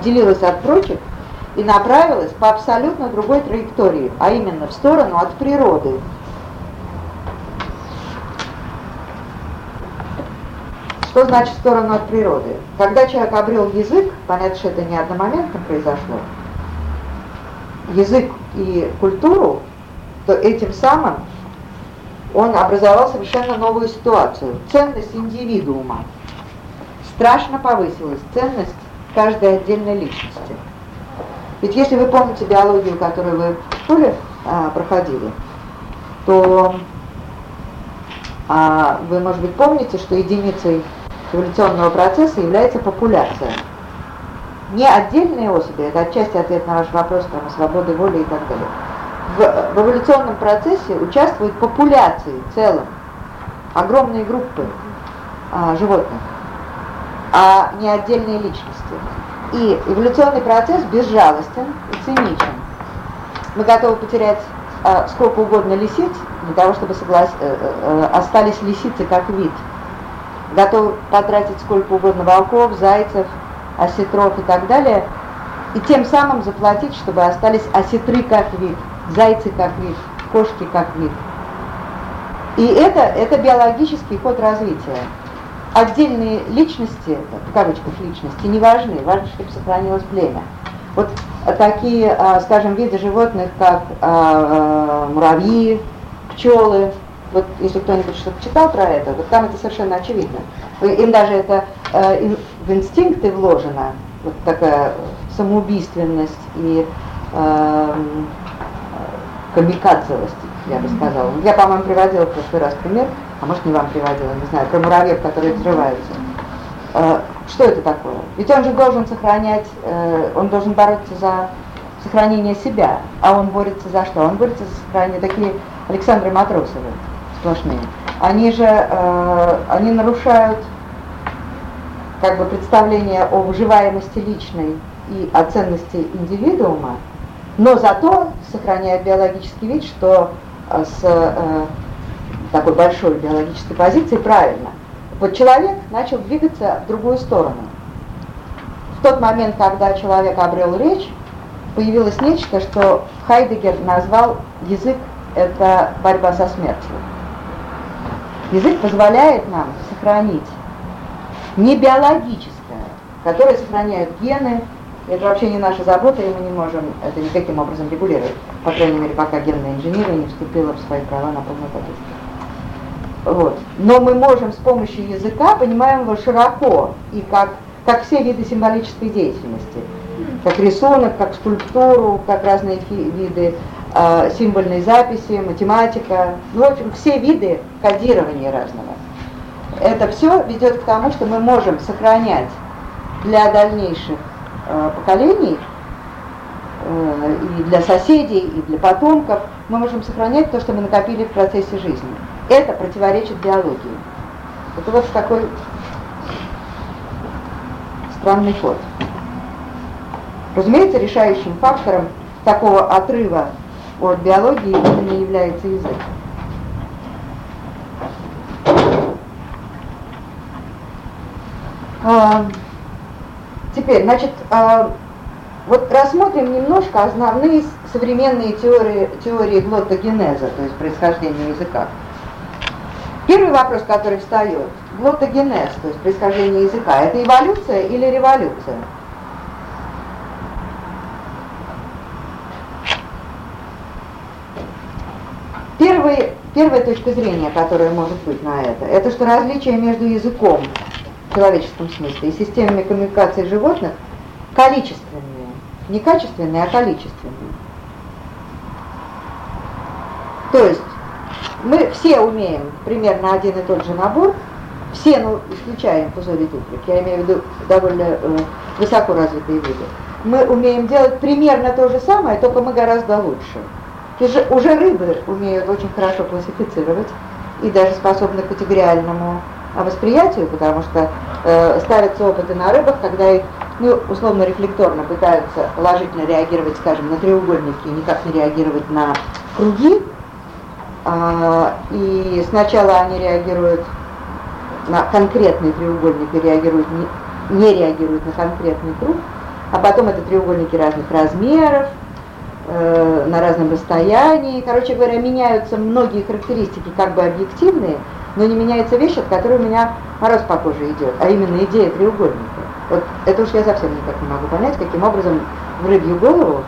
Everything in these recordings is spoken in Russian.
отделилась от прочих и направилась по абсолютно другой траектории, а именно в сторону от природы. Что значит в сторону от природы? Когда человек обрел язык, понятно, что это не одномоментно произошло, язык и культуру, то этим самым он образовал совершенно новую ситуацию. Ценность индивидуума страшно повысилась, ценность каждой отдельной личности. Ведь если вы помните биологию, которую вы в школе а, проходили, то а, вы, может быть, помните, что единицей эволюционного процесса является популяция. Не отдельные особи, это отчасти ответ на ваш вопрос там, о свободе воли и так далее. В, в эволюционном процессе участвуют популяции в целом, огромные группы а, животных, а не отдельные личности. И эволюционный процесс безжалостен и циничен. Мы готовы потерять а, сколько угодно лисиц для того, чтобы соглас... э, э, э остались лисицы как вид. Готовы потратить сколько угодно волков, зайцев, осетров и так далее, и тем самым заплатить, чтобы остались осетры как вид, зайцы как вид, кошки как вид. И это, это биологический ход развития. Отдельные личности, в кавычках личности, не важны, важно, чтобы сохранилось племя. Вот такие, а, скажем, виды животных, как а, а, муравьи, пчелы, вот если кто-нибудь что-то читал про это, вот там это совершенно очевидно. Им даже это в инстинкты вложено, вот такая самоубийственность и камикадзовость, я бы сказала. Я, по-моему, приводила в прошлый раз пример, а может не вам приводила, не знаю, про муравьев, которые взрываются. Э, что это такое? Ведь он же должен сохранять, э, он должен бороться за сохранение себя, а он борется за что? Он борется за сохранение такие Александры Матросовы сплошные, они же, э, они нарушают как бы представление о выживаемости личной и о ценности индивидуума, но зато сохраняют биологический вид, что с такой большой биологической позиции правильно. Вот человек начал двигаться в другую сторону. В тот момент, когда человек обрел речь, появилось нечто, что Хайдегер назвал язык – это борьба со смертью. Язык позволяет нам сохранить не биологическое, которое сохраняет гены, это вообще не наша забота, и мы не можем это никаким образом регулировать, по крайней мере, пока генная инженерия не вступила в свои права на полную поток. Вот. Но мы можем с помощью языка, понимаем его широко, и как, как все виды символической деятельности, как рисунок, как скульптуру, как разные виды э, символьной записи, математика, ну, в общем, все виды кодирования разного. Это все ведет к тому, что мы можем сохранять для дальнейших э, поколений э, и для соседей, и для потомков, мы можем сохранять то, что мы накопили в процессе жизни. Это противоречит биологии. Это вот такой странный ход. Разумеется, решающим фактором такого отрыва от биологии не является язык. А, теперь, значит, а, вот рассмотрим немножко основные современные теории, теории глоттогенеза, то есть происхождения языка. Первый вопрос, который встает, глоттогенез, то есть происхождение языка, это эволюция или революция? Первый, первая точка зрения, которая может быть на это, это что различие между языком в человеческом смысле и системами коммуникации животных количественные. Не качественные, а количественные. То есть мы все умеем примерно один и тот же набор, все, ну, исключаем пузырь туфлик, я имею в виду довольно э, высоко развитые виды, мы умеем делать примерно то же самое, только мы гораздо лучше. Уже, уже рыбы умеют очень хорошо классифицировать и даже способны к категориальному восприятию, потому что э, ставятся опыты на рыбах, когда их, ну, условно рефлекторно пытаются положительно реагировать, скажем, на треугольники, и никак не реагировать на круги. Э, и сначала они реагируют на конкретный треугольник и реагируют не, не реагируют на конкретный круг, а потом это треугольники разных размеров, э, на разном расстоянии. Короче говоря, меняются многие характеристики как бы объективные, но не меняется вещь, от которой у меня мороз по коже идет, а именно идея треугольника. Вот это уж я совсем никак не могу понять, каким образом в рыбью голову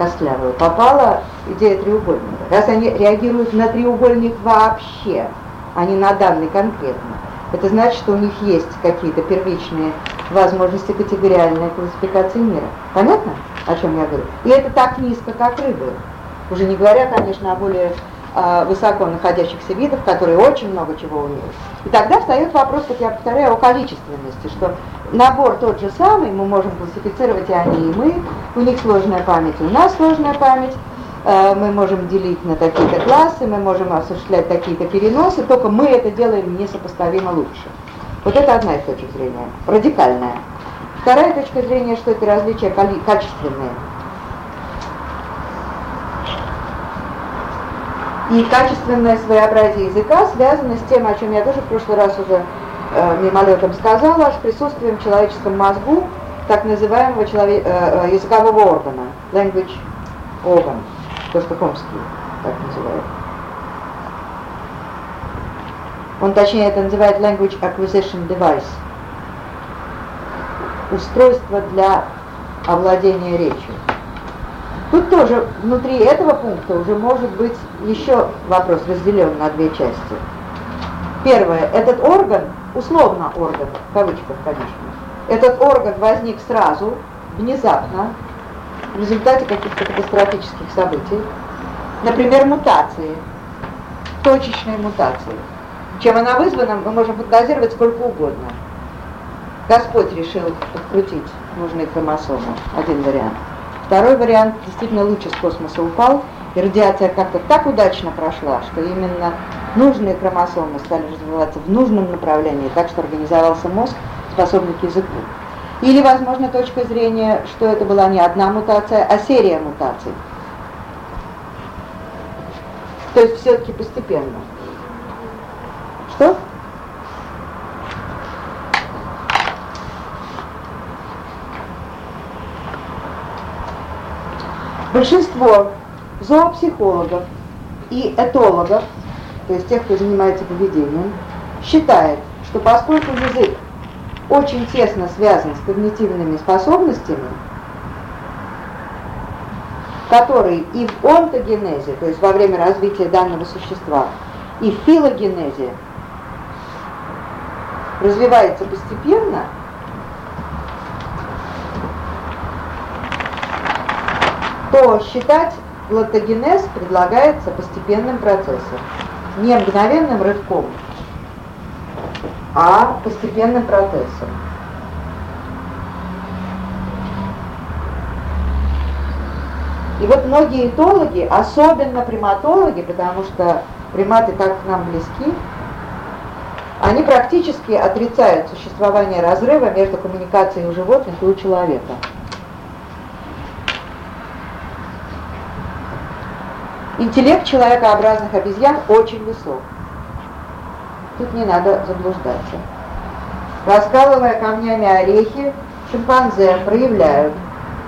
костлявую попала идея треугольника. Раз они реагируют на треугольник вообще, а не на данный конкретно, это значит, что у них есть какие-то первичные возможности категориальной классификации мира. Понятно, о чем я говорю? И это так низко, как рыбы. Уже не говоря, конечно, о более высоко находящихся видах, которые очень много чего умеют. И тогда встает вопрос, как я повторяю, о количественности, что набор тот же самый, мы можем классифицировать и они, и мы, у них сложная память, у нас сложная память, э, мы можем делить на такие-то классы, мы можем осуществлять такие-то переносы, только мы это делаем несопоставимо лучше. Вот это одна из точек зрения, радикальная. Вторая точка зрения, что это различия качественные. И качественное своеобразие языка связано с тем, о чем я тоже в прошлый раз уже э, мимолетом сказала, с присутствием в человеческом мозгу так называемого человек, э, э, языкового органа, language organ, Достоковский так называют. Он точнее это называет language acquisition device. Устройство для овладения речью. Тут тоже внутри этого пункта уже может быть еще вопрос разделен на две части. Первое, этот орган, условно орган, в кавычках, конечно, этот орган возник сразу, внезапно, в результате каких-то катастрофических событий, например, мутации, точечные мутации. Чем она вызвана, мы можем фантазировать сколько угодно. Господь решил подкрутить нужные хромосомы. Один вариант. Второй вариант, действительно луч из космоса упал, и радиация как-то так удачно прошла, что именно нужные хромосомы стали развиваться в нужном направлении, так что организовался мозг, способный к языку. Или, возможно, точка зрения, что это была не одна мутация, а серия мутаций. То есть все-таки постепенно. Что? Большинство зоопсихологов и этологов, то есть тех, кто занимается поведением, считает, что поскольку язык очень тесно связан с когнитивными способностями, которые и в онтогенезе, то есть во время развития данного существа, и в филогенезе развивается постепенно, то считать глотогенез предлагается постепенным процессом, не мгновенным рывком, а постепенным процессом. И вот многие этологи, особенно приматологи, потому что приматы так к нам близки, они практически отрицают существование разрыва между коммуникацией у животных и у человека. Интеллект человекообразных обезьян очень высок. Тут не надо заблуждаться. Раскалывая камнями орехи, шимпанзе проявляют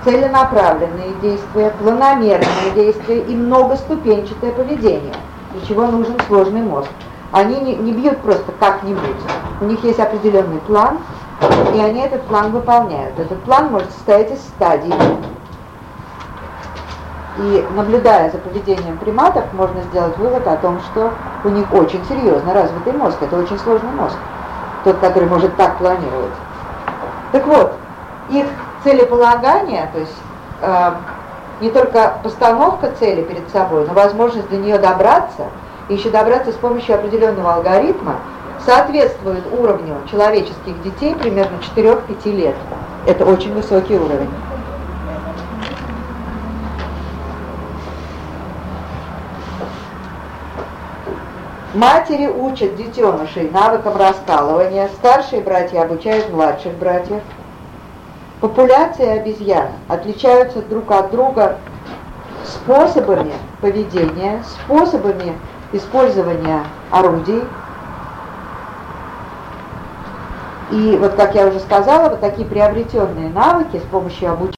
целенаправленные действия, планомерные действия и многоступенчатое поведение, для чего нужен сложный мозг. Они не, не бьют просто как-нибудь. У них есть определенный план, и они этот план выполняют. Этот план может состоять из стадий. И наблюдая за поведением приматов, можно сделать вывод о том, что у них очень серьезно развитый мозг. Это очень сложный мозг, тот, который может так планировать. Так вот, их целеполагание, то есть э, не только постановка цели перед собой, но возможность до нее добраться – и еще добраться с помощью определенного алгоритма, соответствует уровню человеческих детей примерно 4-5 лет. Это очень высокий уровень. Матери учат детенышей навыкам раскалывания, старшие братья обучают младших братьев. Популяции обезьян отличаются друг от друга способами поведения, способами использования орудий И вот, как я уже сказала, вот такие приобретенные навыки с помощью обучения,